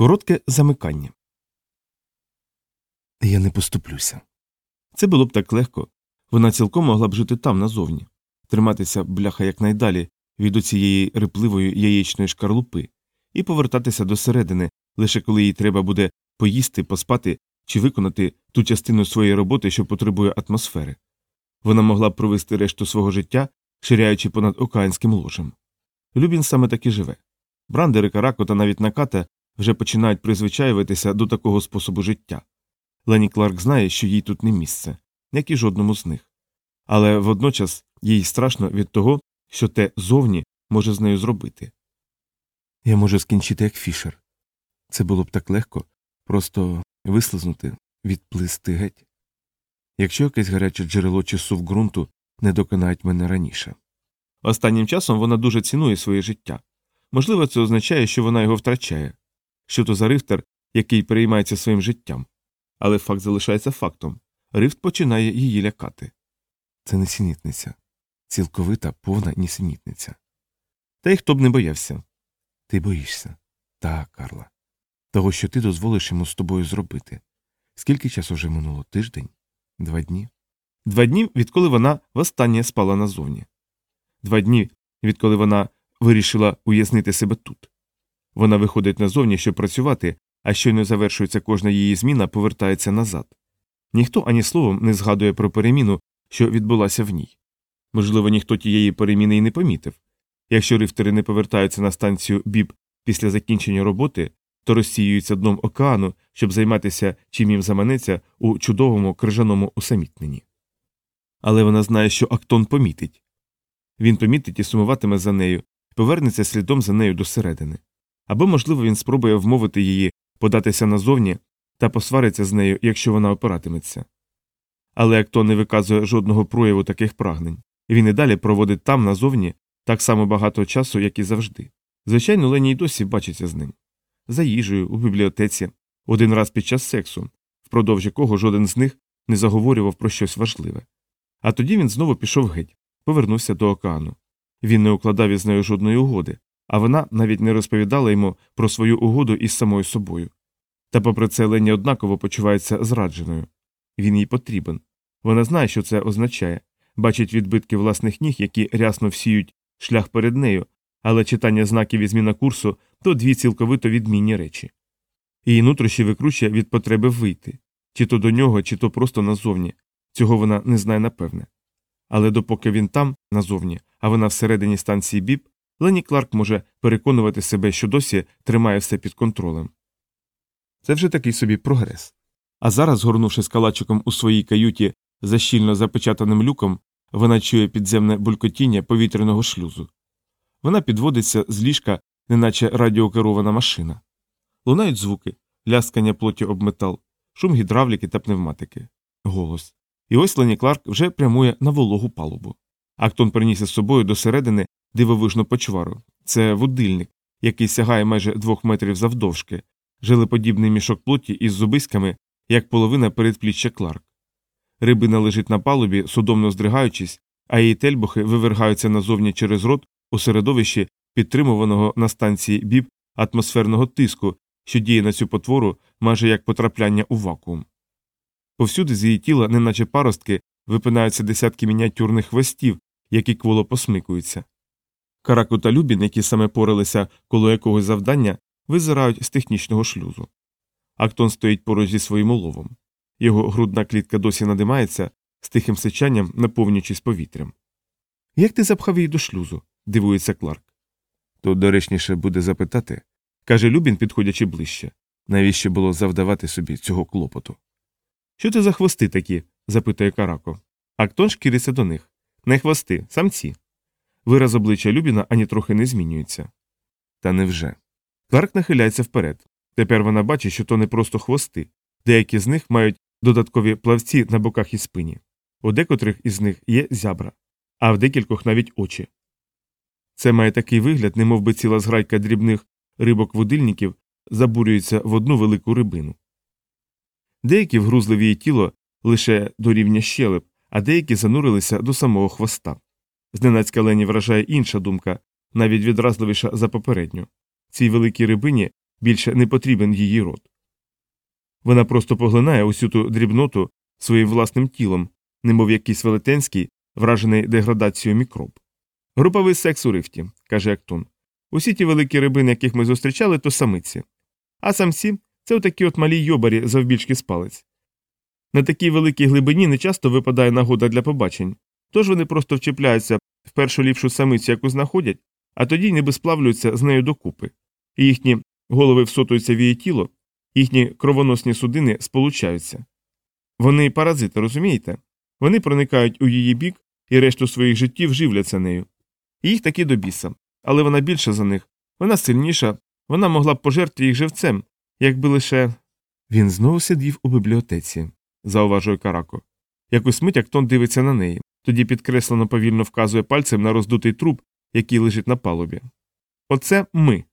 Коротке замикання. Я не поступлюся. Це було б так легко. Вона цілком могла б жити там назовні, триматися бляха якнайдалі від оцієї рипливої яєчної шкарлупи, і повертатися до середини, лише коли їй треба буде поїсти, поспати чи виконати ту частину своєї роботи, що потребує атмосфери. Вона могла б провести решту свого життя, ширяючи понад океанським ложем. Любін саме так і живе. Брандери, Карако та навіть Наката вже починають призвичаюватися до такого способу життя. Лені Кларк знає, що їй тут не місце, як і жодному з них. Але водночас їй страшно від того, що те зовні може з нею зробити. Я можу скінчити як фішер. Це було б так легко, просто вислизнути, відплисти геть. Якщо якесь гаряче джерело чи сув ґрунту не доконають мене раніше. Останнім часом вона дуже цінує своє життя. Можливо, це означає, що вона його втрачає, що то за рифтер, який переймається своїм життям. Але факт залишається фактом рифт починає її лякати. Це несенітниця. Цілковита повна нісенітниця. Та й хто б не боявся. Ти боїшся. Так, Карла. Того, що ти дозволиш йому з тобою зробити. Скільки часу вже минуло? Тиждень? Два дні? Два дні, відколи вона востаннє спала назовні. Два дні, відколи вона вирішила уяснити себе тут. Вона виходить назовні, щоб працювати, а щойно завершується кожна її зміна, повертається назад. Ніхто ані словом не згадує про переміну, що відбулася в ній. Можливо, ніхто тієї переміни й не помітив. Якщо рифтери не повертаються на станцію Біб після закінчення роботи, то розсіюються дном океану, щоб займатися чим їм заманеться у чудовому крижаному усамітненні. Але вона знає, що Актон помітить. Він помітить і сумуватиме за нею, повернеться слідом за нею досередини. Або, можливо, він спробує вмовити її податися назовні та посвариться з нею, якщо вона опиратиметься. Але Актон не виказує жодного прояву таких прагнень, він і далі проводить там назовні так само багато часу, як і завжди. Звичайно, Лені й досі бачиться з ним. За їжею, у бібліотеці, один раз під час сексу, впродовж якого жоден з них не заговорював про щось важливе. А тоді він знову пішов геть, повернувся до океану. Він не укладав із нею жодної угоди, а вона навіть не розповідала йому про свою угоду із самою собою. Та попри це Лені однаково почувається зрадженою. Він їй потрібен. Вона знає, що це означає, бачить відбитки власних ніг, які рясно всіють шлях перед нею, але читання знаків і зміна курсу то дві цілковито відмінні речі. Її нутрощі викручує від потреби вийти чи то до нього, чи то просто назовні. Цього вона не знає напевне. Але допоки він там, назовні, а вона всередині станції Біб, Лені Кларк може переконувати себе, що досі тримає все під контролем. Це вже такий собі прогрес. А зараз, згорнувши калачиком у своїй каюті за щільно запечатаним люком, вона чує підземне булькотіння повітряного шлюзу. Вона підводиться з ліжка, неначе радіокерована машина. Лунають звуки, ляскання плоті об метал, шум гідравліки та пневматики, голос. І ось Лені Кларк вже прямує на вологу палубу. Актон приніс із собою до середини дивовижну почвару. Це вудильник, який сягає майже двох метрів завдовжки, жилеподібний мішок плоті із зубиськами, як половина передпліччя Кларк. Рибина лежить на палубі, судомно здригаючись, а її тельбухи вивергаються назовні через рот у середовищі підтримуваного на станції біб атмосферного тиску, що діє на цю потвору майже як потрапляння у вакуум. Повсюди з її тіла, неначе паростки, випинаються десятки мініатюрних хвостів, які кволо посмикуються. Караку та Любін, які саме поралися коло якогось завдання, визирають з технічного шлюзу. Актон стоїть поруч зі своїм уловом. Його грудна клітка досі надимається, з тихим сичанням наповнюючись повітрям. Як ти запхав її до шлюзу? дивується Кларк. То доречніше буде запитати, каже Любін, підходячи ближче. Навіщо було завдавати собі цього клопоту? Що це за хвости такі? запитує Карако. Актон шкіриться до них. Не хвости, самці. Вираз обличчя Любіна ані трохи не змінюється. Та невже? Кларк нахиляється вперед. Тепер вона бачить, що то не просто хвости. Деякі з них мають додаткові плавці на боках і спині. У декотрих із них є зябра, а в декількох навіть очі. Це має такий вигляд, немов би ціла зграйка дрібних рибок водильників забурюється в одну велику рибину. Деякі вгрузли в її тіло лише до рівня щелеп, а деякі занурилися до самого хвоста. Зненацька Лені вражає інша думка, навіть відразливіша за попередню. Цій великій рибині більше не потрібен її рот. Вона просто поглинає усю ту дрібноту своїм власним тілом, немов якийсь велетенський, вражений деградацією мікроб. Груповий секс у рифті, каже Актон. Усі ті великі рибини, яких ми зустрічали, то самиці. А самці це отакі от малі йобарі завбільшки з палець. На такій великій глибині не часто випадає нагода для побачень, тож вони просто вчіпляються в першу ліпшу самицю, яку знаходять, а тоді ніби сплавлюються з нею докупи. І їхні голови всотуються в її тіло, їхні кровоносні судини сполучаються. Вони паразити, розумієте? Вони проникають у її бік і решту своїх життів живляться нею. І їх таки до біса, але вона більша за них, вона сильніша, вона могла б пожерти їх живцем, якби лише. Він знову сидів у бібліотеці, зауважує Карако. Якусь мить Актон дивиться на неї, тоді підкреслено повільно вказує пальцем на роздутий труп, який лежить на палубі. Оце ми.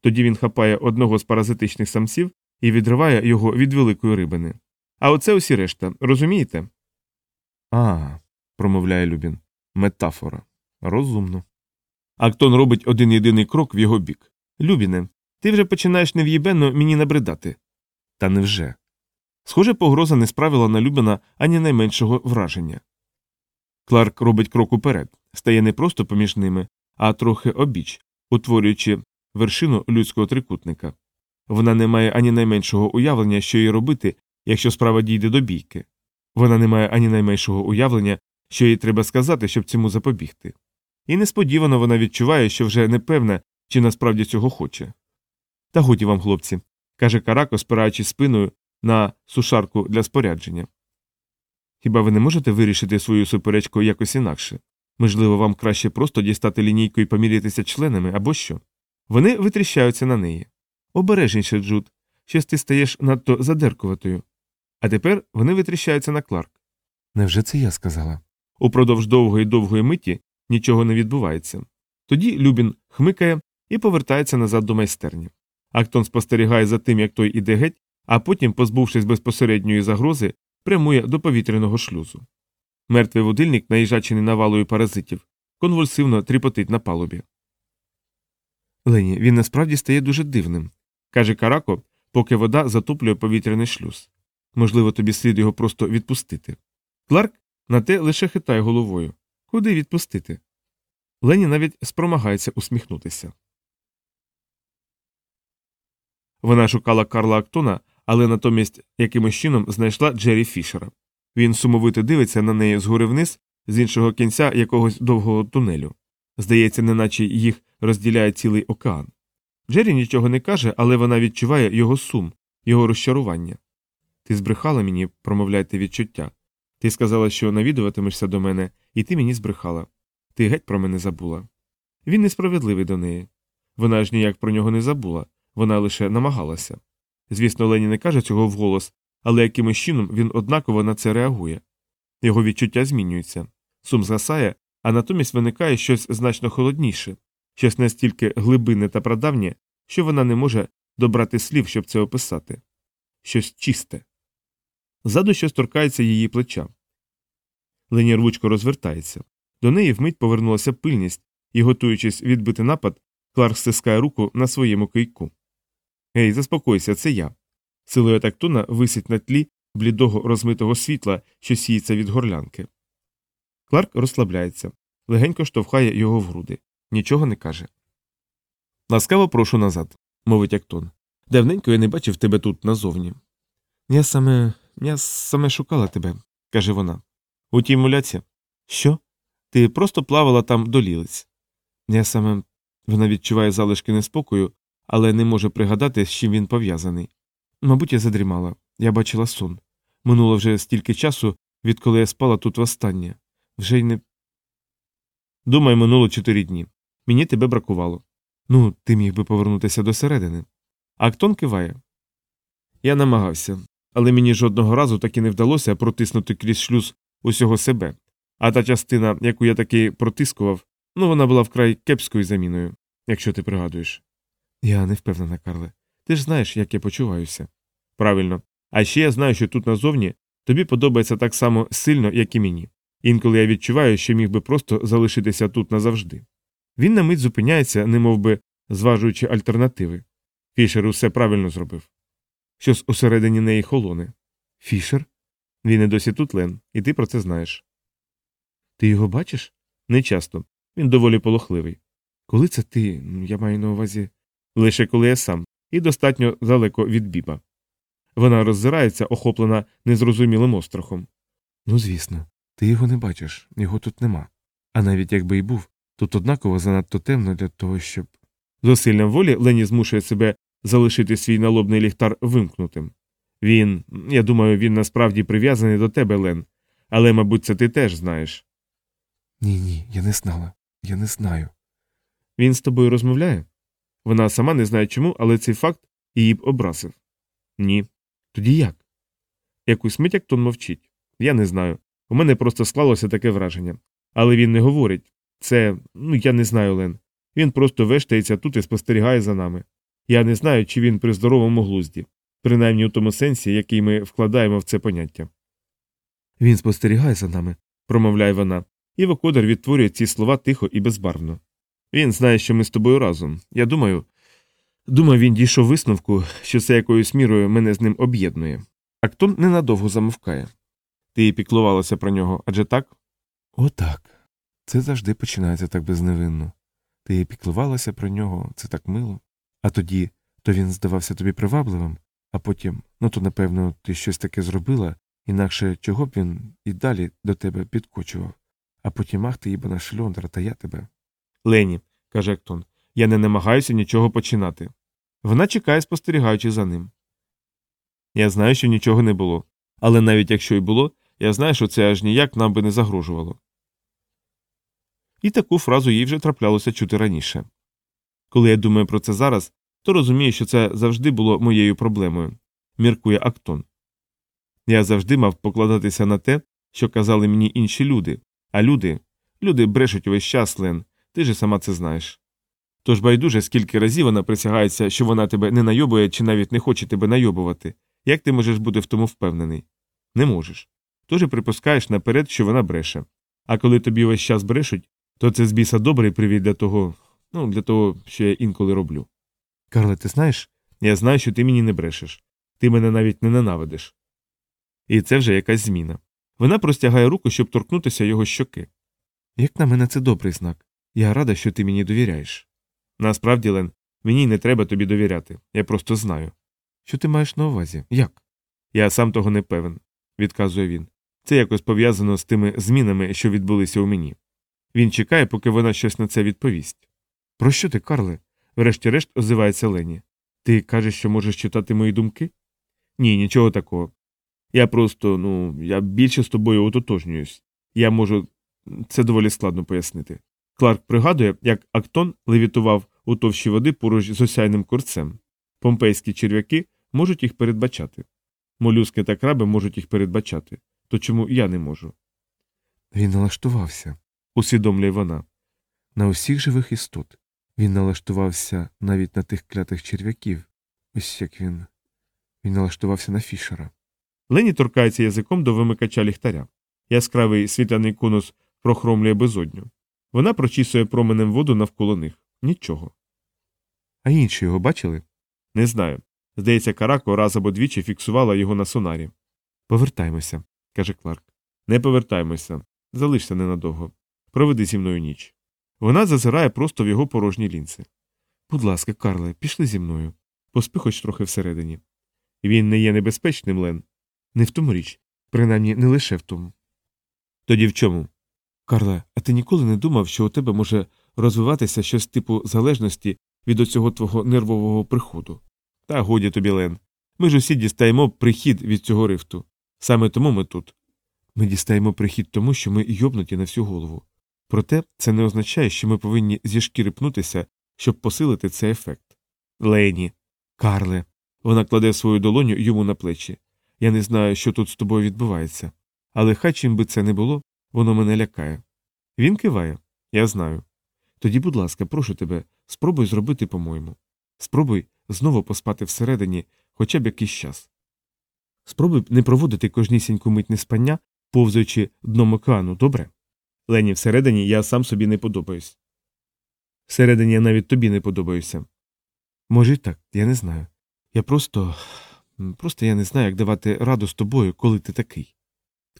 Тоді він хапає одного з паразитичних самців і відриває його від великої рибини. А оце усі решта, розумієте? А, промовляє Любін. Метафора. Розумно. Актон робить один єдиний крок в його бік. Любіне, ти вже починаєш нев'єбенно мені набридати. Та невже? Схоже, погроза не справила на Любіна ані найменшого враження. Кларк робить крок уперед, стає не просто поміж ними, а трохи обіч, утворюючи вершину людського трикутника. Вона не має ані найменшого уявлення, що їй робити, якщо справа дійде до бійки. Вона не має ані найменшого уявлення, що їй треба сказати, щоб цьому запобігти. І несподівано вона відчуває, що вже не певна, чи насправді цього хоче. Та годі вам, хлопці, каже Карако, спираючись спиною на сушарку для спорядження. Хіба ви не можете вирішити свою суперечку якось інакше? Можливо, вам краще просто дістати лінійку і помірятися членами або що? Вони витріщаються на неї. Обережніше, Джуд, щось ти стаєш надто задеркуватою. А тепер вони витріщаються на Кларк. Невже це я сказала? Упродовж довгої довгої миті нічого не відбувається. Тоді Любін хмикає і повертається назад до майстерні. Актон спостерігає за тим, як той іде геть, а потім, позбувшись безпосередньої загрози, прямує до повітряного шлюзу. Мертвий водильник, наїжачений навалою паразитів, конвульсивно тріпотить на палубі. Лені, він насправді стає дуже дивним, каже Карако, поки вода затоплює повітряний шлюз. Можливо, тобі слід його просто відпустити. Кларк на те лише хитає головою. Куди відпустити? Лені навіть спромагається усміхнутися. Вона шукала Карла Актона, але натомість якимось чином знайшла Джері Фішера. Він сумовито дивиться на неї згори вниз, з іншого кінця якогось довгого тунелю. Здається, неначе їх розділяє цілий океан. Джері нічого не каже, але вона відчуває його сум, його розчарування. Ти збрехала мені, промовляйте відчуття. Ти сказала, що навідуватимешся до мене, і ти мені збрехала. Ти геть про мене забула. Він несправедливий до неї. Вона ж ніяк про нього не забула, вона лише намагалася. Звісно, Лені не каже цього вголос, але якимось чином він однаково на це реагує. Його відчуття змінюються. Сум згасає, а натомість виникає щось значно холодніше, щось настільки глибинне та прадавнє, що вона не може добрати слів, щоб це описати. Щось чисте. Ззаду щось торкається її плеча. Лені рвучко розвертається. До неї вмить повернулася пильність, і, готуючись відбити напад, Кларк стискає руку на своєму кийку. Гей, заспокойся, це я. Силует Актона висить на тлі блідого розмитого світла, що сіється від горлянки. Кларк розслабляється, легенько штовхає його в груди, нічого не каже. Ласкаво прошу назад, мовить Актон. Давненько я не бачив тебе тут назовні. Я саме. я саме шукала тебе, каже вона. У тій муляці. Що? Ти просто плавала там до лілиць. Я саме. Вона відчуває залишки неспокою, але не може пригадати, з чим він пов'язаний. Мабуть, я задрімала. Я бачила сон. Минуло вже стільки часу, відколи я спала тут востаннє. Вже й не. Думаю, минуло чотири дні. Мені тебе бракувало. Ну, ти міг би повернутися до середини. Актон киває. Я намагався, але мені жодного разу таки не вдалося протиснути крізь шлюз усього себе. А та частина, яку я таки протискував, ну вона була вкрай кепською заміною, якщо ти пригадуєш. Я не впевнена, Карле. Ти ж знаєш, як я почуваюся. Правильно. А ще я знаю, що тут назовні тобі подобається так само сильно, як і мені. Інколи я відчуваю, що міг би просто залишитися тут назавжди. Він на мить зупиняється, немов би зважуючи альтернативи. Фішер усе правильно зробив. Щось усередині неї холоне. Фішер? Він і досі тут, Лен, і ти про це знаєш. Ти його бачиш? Не часто. Він доволі полохливий. Коли це ти? Я маю на увазі. Лише коли я сам, і достатньо далеко від біба. Вона роззирається, охоплена незрозумілим острахом. Ну, звісно, ти його не бачиш, його тут нема. А навіть якби й був, тут однаково занадто темно для того, щоб. Зусиллям волі Лені змушує себе залишити свій налобний ліхтар вимкнутим. Він, я думаю, він насправді прив'язаний до тебе, Лен, але, мабуть, це ти теж знаєш. Ні, ні, я не знала. Я не знаю. Він з тобою розмовляє? Вона сама не знає чому, але цей факт її б образив. Ні. Тоді як? Якусь мить Актон мовчить. Я не знаю. У мене просто склалося таке враження. Але він не говорить. Це, ну я не знаю, Лен. Він просто вештається тут і спостерігає за нами. Я не знаю, чи він при здоровому глузді, принаймні у тому сенсі, який ми вкладаємо в це поняття. Він спостерігає за нами. промовляє вона, і Вокодер відтворює ці слова тихо і безбарвно. Він знає, що ми з тобою разом. Я думаю. Думаю, він дійшов висновку, що це якоюсь мірою мене з ним об'єднує. Актон ненадовго замовкає. Ти піклувалася про нього, адже так? Отак. Це завжди починається так безневинно. Ти піклувалася про нього, це так мило. А тоді то він здавався тобі привабливим, а потім, ну то напевно, ти щось таке зробила, інакше чого б він і далі до тебе підкочував. А потім ах ти їбана шльондра, та я тебе. Лені, каже Актон, я не намагаюся нічого починати. Вона чекає, спостерігаючи за ним. Я знаю, що нічого не було. Але навіть якщо й було, я знаю, що це аж ніяк нам би не загрожувало. І таку фразу їй вже траплялося чути раніше. Коли я думаю про це зараз, то розумію, що це завжди було моєю проблемою, міркує Актон. Я завжди мав покладатися на те, що казали мені інші люди, а люди, люди брешуть увесь час, Лен, ти ж сама це знаєш. Тож байдуже, скільки разів вона присягається, що вона тебе не найобує чи навіть не хоче тебе найобувати, як ти можеш бути в тому впевнений? Не можеш. Тож і припускаєш наперед, що вона бреше. А коли тобі весь час брешуть, то це з біса добрий привід для того, ну, для того, що я інколи роблю. Карле, ти знаєш? Я знаю, що ти мені не брешеш. Ти мене навіть не ненавидиш. І це вже якась зміна. Вона простягає руку, щоб торкнутися його щоки. Як на мене, це добрий знак. Я рада, що ти мені довіряєш. Насправді, Лен, мені не треба тобі довіряти. Я просто знаю. Що ти маєш на увазі? Як? Я сам того не певен, відказує він. Це якось пов'язано з тими змінами, що відбулися у мені. Він чекає, поки вона щось на це відповість. Про що ти, Карле? Врешті-решт озивається Лені. Ти кажеш, що можеш читати мої думки? Ні, нічого такого. Я просто, ну, я більше з тобою ототожнююсь. Я можу. Це доволі складно пояснити. Кларк пригадує, як Актон левітував у товщі води поруч з осяйним курцем. Помпейські черв'яки можуть їх передбачати. Молюски та краби можуть їх передбачати. То чому я не можу? Він налаштувався, усвідомлює вона. на усіх живих істот. Він налаштувався навіть на тих клятих черв'яків. Ось як він. Він налаштувався на фішера. Лені торкається язиком до вимикача ліхтаря. Яскравий світляний конус прохромлює безодню. Вона прочісує променем воду навколо них. Нічого. А інші його бачили? Не знаю. Здається, Карако раз або двічі фіксувала його на сонарі. Повертаймося. каже Кларк. Не повертаймося. Залишся ненадовго. Проведи зі мною ніч. Вона зазирає просто в його порожні лінзи. Будь ласка, Карле, пішли зі мною. Поспи хоч трохи всередині. Він не є небезпечним, Лен. Не в тому річ, принаймні не лише в тому. Тоді в чому? Карле, а ти ніколи не думав, що у тебе може розвиватися щось типу залежності від оцього твого нервового приходу? Та годі тобі, Лен. Ми ж усі дістаємо прихід від цього рифту. Саме тому ми тут. Ми дістаємо прихід тому, що ми йобнуті на всю голову. Проте це не означає, що ми повинні зі шкіри пнутися, щоб посилити цей ефект. Лені. Карле, Вона кладе свою долоню йому на плечі. Я не знаю, що тут з тобою відбувається. Але хай чим би це не було, воно мене лякає. Він киває. Я знаю. тоді, будь ласка, прошу тебе, спробуй зробити по-моєму. Спробуй знову поспати всередині хоча б якийсь час. Спробуй не проводити кожнісіньку мить неспання, повзаючи дном океану, добре? Лені, всередині я сам собі не подобаюсь. Всередині я навіть тобі не подобаюся. Може, й так, я не знаю. Я просто. просто я не знаю, як давати раду з тобою, коли ти такий.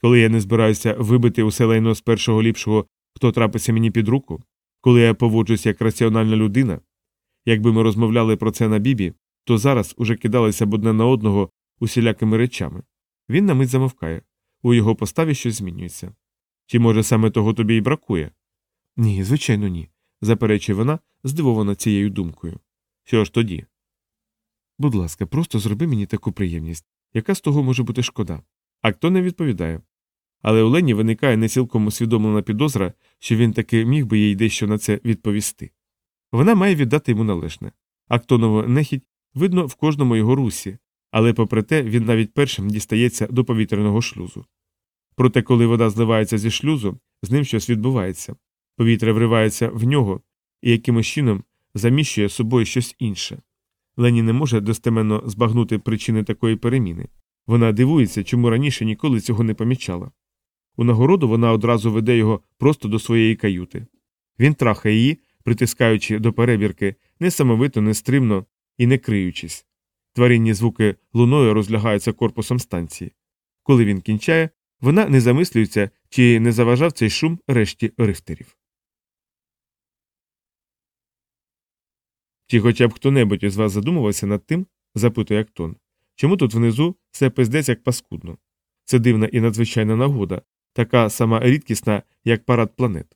Коли я не збираюся вибити усе лайно з першого ліпшого, хто трапиться мені під руку, коли я поводжусь як раціональна людина, якби ми розмовляли про це на бібі, то зараз уже кидалися б одне на одного усілякими речами. Він на мить замовкає. У його поставі щось змінюється. Чи може саме того тобі й бракує? Ні, звичайно, ні, заперечує вона, здивована цією думкою. Що ж тоді? Будь ласка, просто зроби мені таку приємність, яка з того може бути шкода. А хто не відповідає. Але у Лені виникає не цілком усвідомлена підозра, що він таки міг би їй дещо на це відповісти. Вона має віддати йому належне. Актонову нехідь видно в кожному його русі, але попри те він навіть першим дістається до повітряного шлюзу. Проте, коли вода зливається зі шлюзу, з ним щось відбувається. Повітря вривається в нього і якимось чином заміщує собою щось інше. Лені не може достеменно збагнути причини такої переміни. Вона дивується, чому раніше ніколи цього не помічала. У нагороду вона одразу веде його просто до своєї каюти. Він трахає її, притискаючи до перебірки несамовито, нестримно і не криючись. Тваринні звуки луною розлягаються корпусом станції. Коли він кінчає, вона не замислюється, чи не заважав цей шум решті рихтерів. Чи хоча б хто-небудь із вас задумувався над тим, запитує Актон, чому тут внизу все пиздець як паскудно? Це дивна і надзвичайна нагода, така сама рідкісна, як парад планет.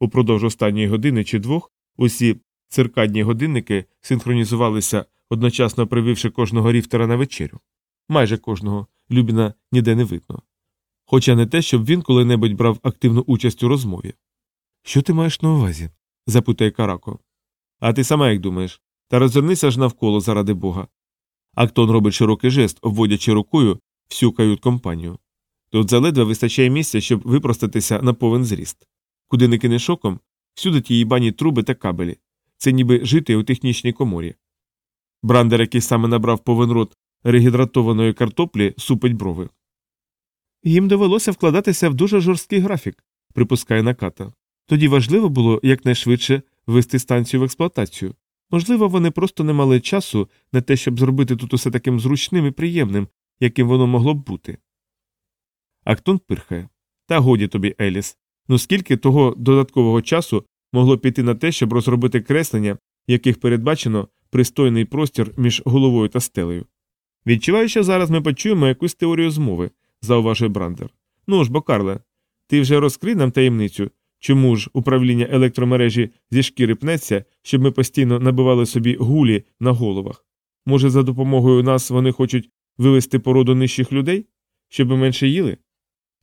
Упродовж останньої години чи двох усі циркадні годинники синхронізувалися, одночасно прививши кожного ріфтера на вечерю. Майже кожного Любіна ніде не видно. Хоча не те, щоб він коли-небудь брав активну участь у розмові. Що ти маєш на увазі? запитує Карако. А ти сама як думаєш? Та розвернися ж навколо заради бога. Актон робить широкий жест, обводячи рукою всю кают компанію. Тут заледве вистачає місця, щоб випростатися на повен зріст. Куди не кинеш оком, всюди ті їбані труби та кабелі. Це ніби жити у технічній коморі. Брандер, який саме набрав повен рот регідратованої картоплі, супить брови. Їм довелося вкладатися в дуже жорсткий графік, припускає Наката. Тоді важливо було якнайшвидше ввести станцію в експлуатацію. Можливо, вони просто не мали часу на те, щоб зробити тут усе таким зручним і приємним, яким воно могло б бути. Актон пирхає. Та годі тобі, Еліс. Ну скільки того додаткового часу могло піти на те, щоб розробити креслення, яких передбачено пристойний простір між головою та стелею. Відчуваю, що зараз ми почуємо якусь теорію змови, зауважує Брандер. Ну ж бо, Карле, ти вже розкрий нам таємницю, чому ж управління електромережі зі шкіри пнеться, щоб ми постійно набивали собі гулі на головах. Може, за допомогою нас вони хочуть вивести породу нижчих людей, щоб менше їли?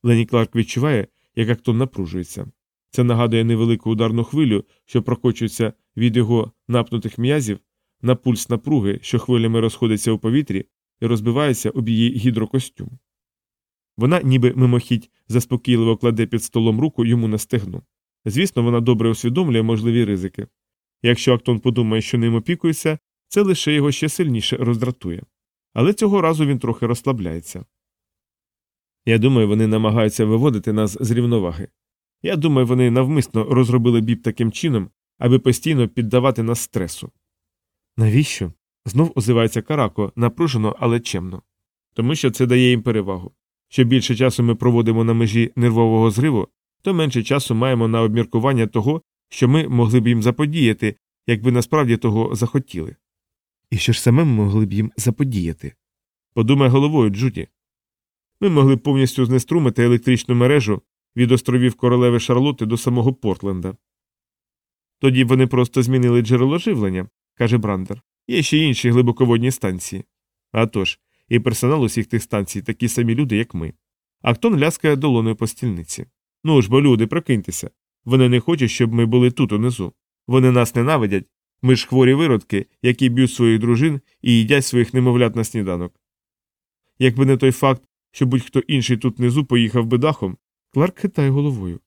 Лені Кларк відчуває, як Актон напружується. Це нагадує невелику ударну хвилю, що прокочується від його напнутих м'язів на пульс напруги, що хвилями розходиться у повітрі і розбивається об її гідрокостюм. Вона, ніби мимохідь, заспокійливо кладе під столом руку йому на стегну. Звісно, вона добре усвідомлює можливі ризики. Якщо Актон подумає, що ним опікується, це лише його ще сильніше роздратує. Але цього разу він трохи розслабляється. Я думаю, вони намагаються виводити нас з рівноваги. Я думаю, вони навмисно розробили біб таким чином, аби постійно піддавати нас стресу. Навіщо? знов озивається Карако, напружено, але чемно. Тому що це дає їм перевагу. Що більше часу ми проводимо на межі нервового зриву, то менше часу маємо на обміркування того, що ми могли б їм заподіяти, якби насправді того захотіли. І що ж саме ми могли б їм заподіяти? Подумай головою, Джуді. Ми могли б повністю знеструмити електричну мережу від островів королеви Шарлоти до самого Портленда. Тоді б вони просто змінили джерело живлення, каже Брандер. Є ще інші глибоководні станції. А тож, і персонал усіх тих станцій такі самі люди, як ми. Актон ляскає долоною по стільниці. Ну ж бо, люди, прокиньтеся. Вони не хочуть, щоб ми були тут унизу. Вони нас ненавидять. Ми ж хворі виродки, які б'ють своїх дружин і їдять своїх немовлят на сніданок. Якби не той факт, що будь-хто інший тут внизу поїхав би дахом, Кларк хитає головою.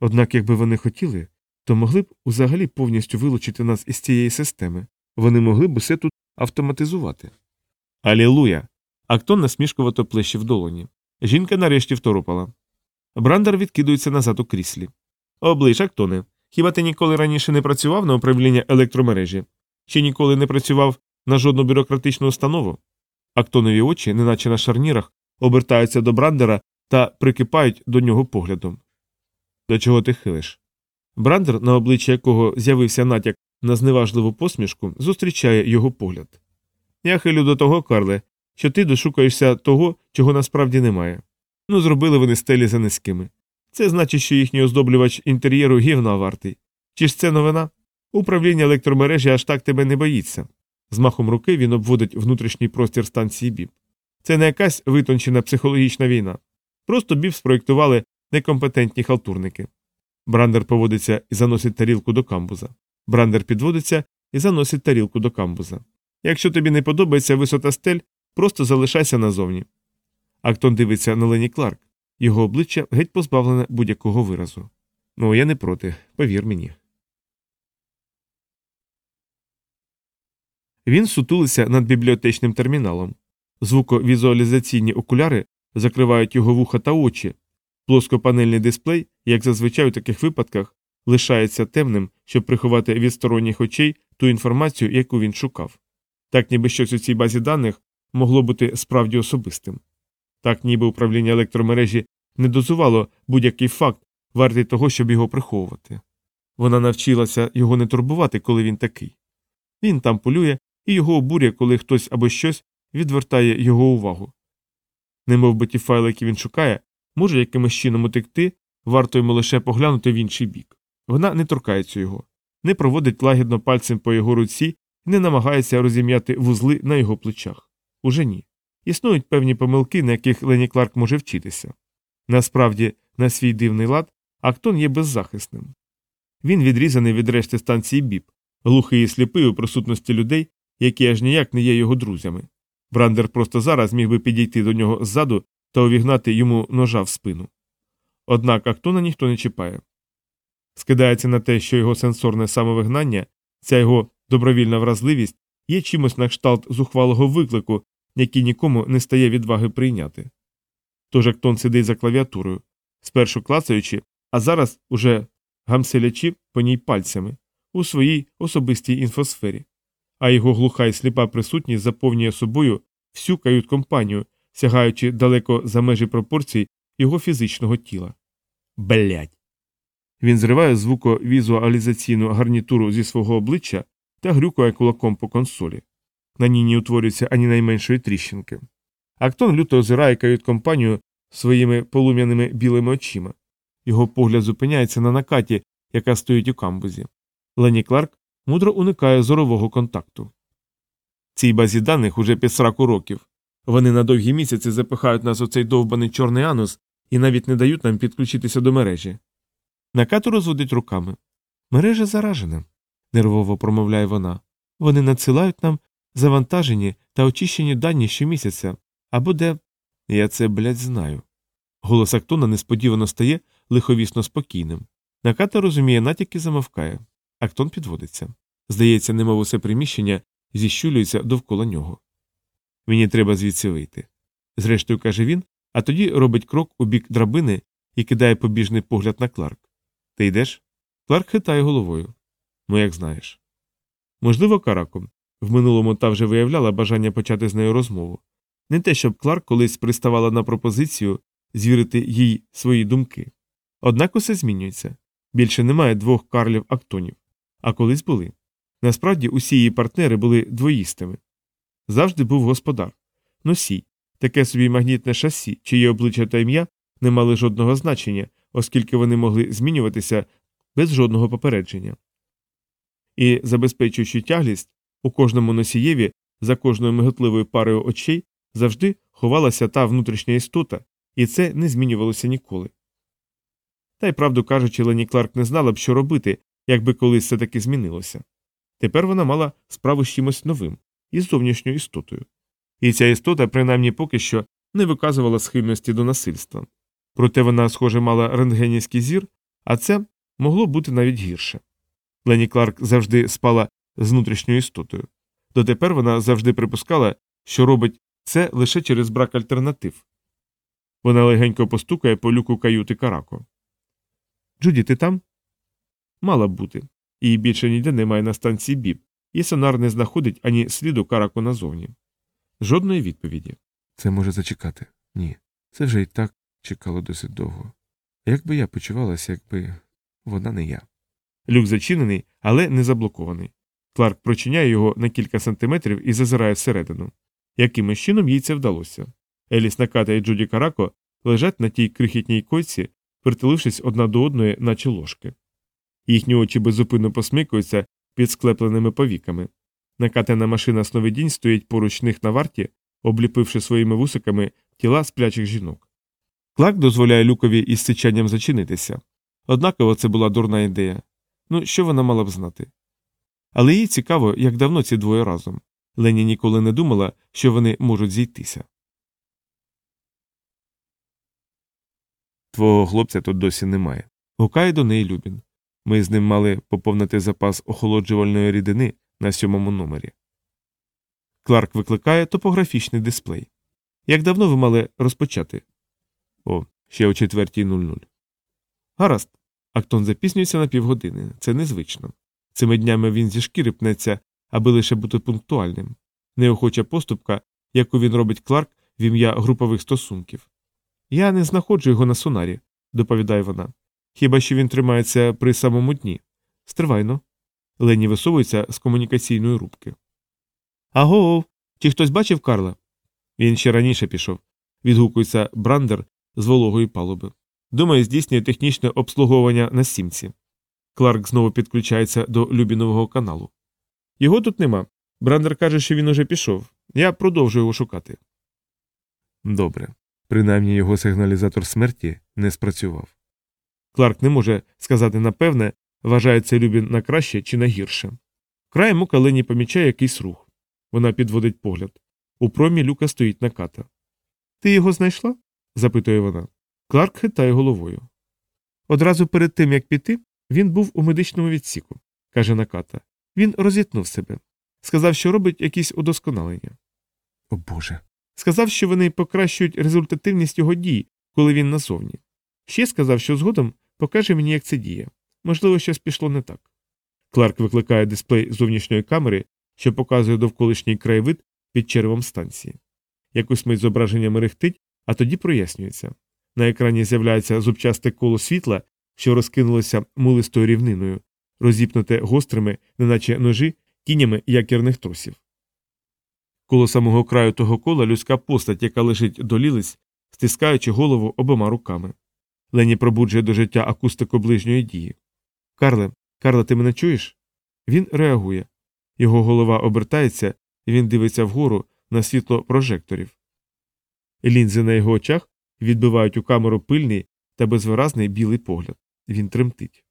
Однак, якби вони хотіли, то могли б взагалі повністю вилучити нас із цієї системи. Вони могли б усе тут автоматизувати. Алілуя. Актон насмішкувато плеще в долоні. Жінка нарешті второпала. Брандер відкидується назад у кріслі. Оближ, Актоне. Хіба ти ніколи раніше не працював на управління електромережі? Чи ніколи не працював на жодну бюрократичну установу. Актонові очі, неначе на шарнірах, обертаються до Брандера та прикипають до нього поглядом. До чого ти хилиш? Брандер, на обличчі якого з'явився натяк на зневажливу посмішку, зустрічає його погляд. Я хилю до того, Карле, що ти дошукаєшся того, чого насправді немає. Ну, зробили вони стелі за низькими. Це значить, що їхній оздоблювач інтер'єру гівна вартий. Чи ж це новина? Управління електромережі аж так тебе не боїться. З махом руки він обводить внутрішній простір станції БІП. Це не якась витончена психологічна війна. Просто БІП спроєктували некомпетентні халтурники. Брандер поводиться і заносить тарілку до камбуза. Брандер підводиться і заносить тарілку до камбуза. Якщо тобі не подобається висота стель, просто залишайся назовні. Актон дивиться на Лені Кларк. Його обличчя геть позбавлене будь-якого виразу. Ну, я не проти, повір мені. Він сутулиться над бібліотечним терміналом. Звуковізуалізаційні окуляри закривають його вуха та очі. Плоскопанельний дисплей, як зазвичай у таких випадках, лишається темним, щоб приховати від сторонніх очей ту інформацію, яку він шукав. Так, ніби щось у цій базі даних могло бути справді особистим. Так, ніби управління електромережі не дозувало будь-який факт, вартий того, щоб його приховувати. Вона навчилася його не турбувати, коли він такий. Він там полює і його обурює, коли хтось або щось відвертає його увагу. Немов би ті файли, які він шукає, може якимось чином утекти, варто йому лише поглянути в інший бік. Вона не торкається його, не проводить лагідно пальцем по його руці і не намагається розім'яти вузли на його плечах. Уже ні. Існують певні помилки, на яких Лені Кларк може вчитися. Насправді, на свій дивний лад, Актон є беззахисним. Він відрізаний від решти станції БІП, глухий і сліпий у присутності людей, які аж ніяк не є його друзями. Брандер просто зараз міг би підійти до нього ззаду та увігнати йому ножа в спину. Однак Актона ніхто не чіпає. Скидається на те, що його сенсорне самовигнання, ця його добровільна вразливість є чимось на кшталт зухвалого виклику, який нікому не стає відваги прийняти. Тож Актон сидить за клавіатурою, спершу клацаючи, а зараз уже гамселячи по ній пальцями у своїй особистій інфосфері, а його глуха і сліпа присутність заповнює собою всю кают компанію, сягаючи далеко за межі пропорцій його фізичного тіла. Блять. Він зриває звуковізуалізаційну гарнітуру зі свого обличчя та грюкає кулаком по консолі. На ній не утворюється ані найменшої тріщинки. Актон люто озирає кают компанію своїми полум'яними білими очима. Його погляд зупиняється на накаті, яка стоїть у камбузі. Лені Кларк мудро уникає зорового контакту. Цій базі даних уже під сраку років. Вони на довгі місяці запихають нас у цей довбаний чорний анус і навіть не дають нам підключитися до мережі. Накату розводить руками. Мережа заражена, нервово промовляє вона. Вони надсилають нам завантажені та очищені дані щомісяця, або де. Я це, блядь, знаю. Голос Актона несподівано стає лиховісно спокійним. Наката розуміє натяки замовкає. Актон підводиться. Здається, немов усе приміщення зіщулюється довкола нього. Мені треба звідси вийти. Зрештою, каже він, а тоді робить крок у бік драбини і кидає побіжний погляд на Кларк. Ти йдеш? Кларк хитає головою. Ну, як знаєш. Можливо, караком. В минулому та вже виявляла бажання почати з нею розмову. Не те, щоб Кларк колись приставала на пропозицію звірити їй свої думки. Однак усе змінюється. Більше немає двох карлів актонів, а колись були. Насправді усі її партнери були двоїстими. Завжди був господар, носій, таке собі магнітне шасі, чиї обличчя та ім'я не мали жодного значення, оскільки вони могли змінюватися без жодного попередження. І, забезпечуючи тяглість, у кожному носієві за кожною миготливою парою очей завжди ховалася та внутрішня істота, і це не змінювалося ніколи. Та й правду кажучи, Лені Кларк не знала б, що робити, якби колись все таки змінилося. Тепер вона мала справу з чимось новим із зовнішньою істотою. І ця істота, принаймні поки що, не виказувала схильності до насильства. Проте вона, схоже, мала рентгенівський зір, а це могло бути навіть гірше. Лені Кларк завжди спала з внутрішньою істотою. Дотепер вона завжди припускала, що робить це лише через брак альтернатив. Вона легенько постукає по люку каюти Карако. Джуді, ти там? Мала б бути. Її більше ніде немає на станції біб, і сонар не знаходить ані сліду караку назовні. Жодної відповіді. Це може зачекати. Ні. Це вже і так чекало досить довго. Як би я почувалася, якби вона не я. Люк зачинений, але не заблокований. Кларк прочиняє його на кілька сантиметрів і зазирає всередину. Якимось чином їй це вдалося. Еліс Наката і Джуді Карако лежать на тій крихітній койці, притулившись одна до одної, наче ложки. Їхні очі безупинно посмикуються під склепленими повіками. Накатана машина сновидінь стоїть поруч них на варті, обліпивши своїми вусиками тіла сплячих жінок. Кларк дозволяє люкові із сичанням зачинитися. Однаково це була дурна ідея. Ну, що вона мала б знати? Але їй цікаво, як давно ці двоє разом. Лені ніколи не думала, що вони можуть зійтися. Твого хлопця тут досі немає. Гукає до неї Любін. Ми з ним мали поповнити запас охолоджувальної рідини на сьомому номері. Кларк викликає топографічний дисплей. Як давно ви мали розпочати? О, ще о 4.00. Гаразд. Актон запіснюється на півгодини. Це незвично. Цими днями він зі шкіри пнеться, аби лише бути пунктуальним. Неохоча поступка, яку він робить Кларк в ім'я групових стосунків. Я не знаходжу його на сонарі, доповідає вона. Хіба що він тримається при самому дні. Стривайно. Лені висовується з комунікаційної рубки. Аго, чи хтось бачив Карла? Він ще раніше пішов. Відгукується Брандер з вологої палуби. Думаю, здійснює технічне обслуговування на сімці. Кларк знову підключається до Любінового каналу. Його тут нема. Брандер каже, що він уже пішов. Я продовжую його шукати. Добре. Принаймні його сигналізатор смерті не спрацював. Кларк не може сказати напевне, вважає це Любін на краще чи на гірше. Краєм ока Лені помічає якийсь рух. Вона підводить погляд. У промі люка стоїть наката. Ти його знайшла? запитує вона. Кларк хитає головою. Одразу перед тим, як піти, він був у медичному відсіку, каже Наката. Він розітнув себе. Сказав, що робить якісь удосконалення. О Боже. Сказав, що вони покращують результативність його дій, коли він назовні. Ще сказав, що згодом покаже мені, як це діє. Можливо, щось пішло не так. Кларк викликає дисплей зовнішньої камери, що показує довколишній краєвид під червом станції. Якусь мить зображення мерехтить, а тоді прояснюється. На екрані з'являється зубчасте коло світла, що розкинулося мулистою рівниною, розіпнуте гострими, неначе ножі, тінями якірних тросів. Коло самого краю того кола людська постать, яка лежить до лілиць, стискаючи голову обома руками. Лені пробуджує до життя акустику ближньої дії. Карле, Карле, ти мене чуєш? Він реагує. Його голова обертається, і він дивиться вгору на світло прожекторів. Лінзи на його очах відбивають у камеру пильний та безвиразний білий погляд. Він тремтить.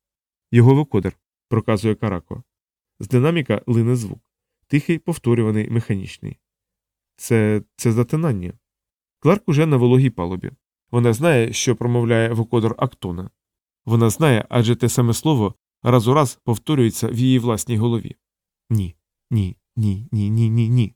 Його вокодер, проказує Карако. З динаміка лине звук. Тихий, повторюваний, механічний. Це це затинання. Кларк уже на вологій палубі. Вона знає, що промовляє вокодер Актона. Вона знає, адже те саме слово раз у раз повторюється в її власній голові. Ні, ні, ні, ні, ні, ні, ні.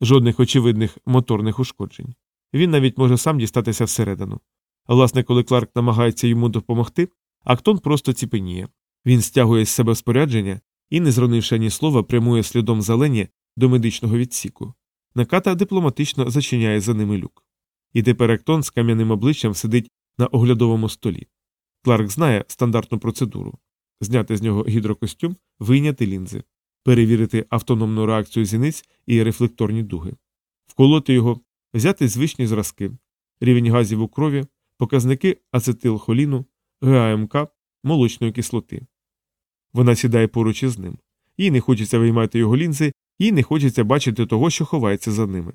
Жодних очевидних моторних ушкоджень. Він навіть може сам дістатися всередину. Власне, коли Кларк намагається йому допомогти, Актон просто ціпеніє. Він стягує з себе спорядження і, не зронивши ні слова, прямує слідом за Лені до медичного відсіку. Наката дипломатично зачиняє за ними люк. І тепер Актон з кам'яним обличчям сидить на оглядовому столі. Кларк знає стандартну процедуру зняти з нього гідрокостюм, вийняти лінзи, перевірити автономну реакцію зіниць і рефлекторні дуги, вколоти його, взяти звичні зразки, рівень газів у крові, показники ацетилхоліну, ГАМК, молочної кислоти. Вона сідає поруч із ним. Їй не хочеться виймати його лінзи, їй не хочеться бачити того, що ховається за ними.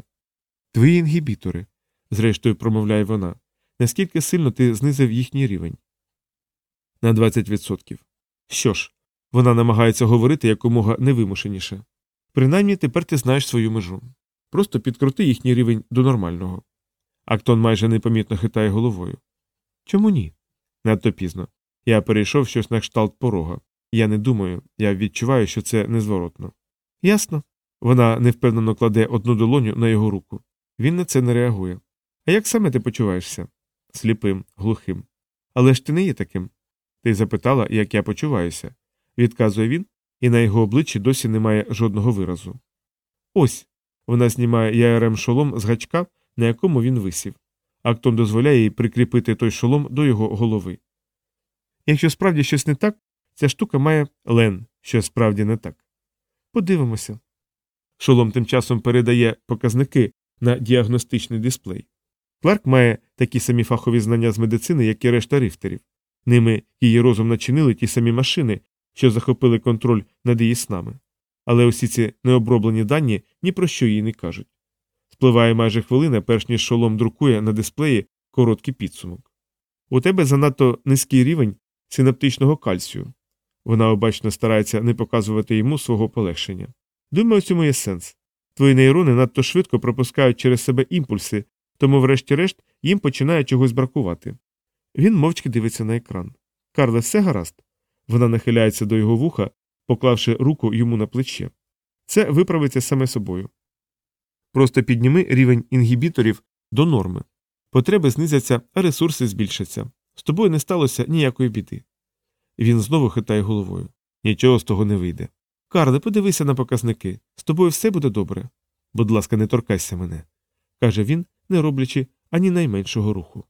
Твої інгібітори, зрештою промовляє вона, наскільки сильно ти знизив їхній рівень? На 20%. Що ж, вона намагається говорити якомога невимушеніше. Принаймні тепер ти знаєш свою межу. Просто підкрути їхній рівень до нормального. Актон майже непомітно хитає головою. Чому ні? Надто пізно. Я перейшов щось на кшталт порога. Я не думаю, я відчуваю, що це незворотно. Ясно. Вона невпевнено кладе одну долоню на його руку. Він на це не реагує. А як саме ти почуваєшся? Сліпим, глухим. Але ж ти не є таким. Ти запитала, як я почуваюся. Відказує він, і на його обличчі досі немає жодного виразу. Ось вона знімає ЯРМ шолом з гачка, на якому він висів. Актон дозволяє їй прикріпити той шолом до його голови. Якщо справді щось не так, ця штука має лен, що справді не так. Подивимося. Шолом тим часом передає показники на діагностичний дисплей. Кларк має такі самі фахові знання з медицини, як і решта рифтерів. Ними її розум начинили ті самі машини, що захопили контроль над її снами. Але усі ці необроблені дані ні про що їй не кажуть. Спливає майже хвилина, перш ніж шолом друкує на дисплеї короткий підсумок. У тебе занадто низький рівень синаптичного кальцію. Вона обачно старається не показувати йому свого полегшення. Думаю, у цьому є сенс. Твої нейрони надто швидко пропускають через себе імпульси, тому, врешті-решт, їм починає чогось бракувати. Він мовчки дивиться на екран. Карле, все гаразд. Вона нахиляється до його вуха, поклавши руку йому на плече. Це виправиться саме собою. Просто підніми рівень інгібіторів до норми. Потреби знизяться, а ресурси збільшаться. З тобою не сталося ніякої біди. Він знову хитає головою. Нічого з того не вийде. Карле, подивися на показники. З тобою все буде добре. Будь ласка, не торкайся мене, каже він, не роблячи ані найменшого руху.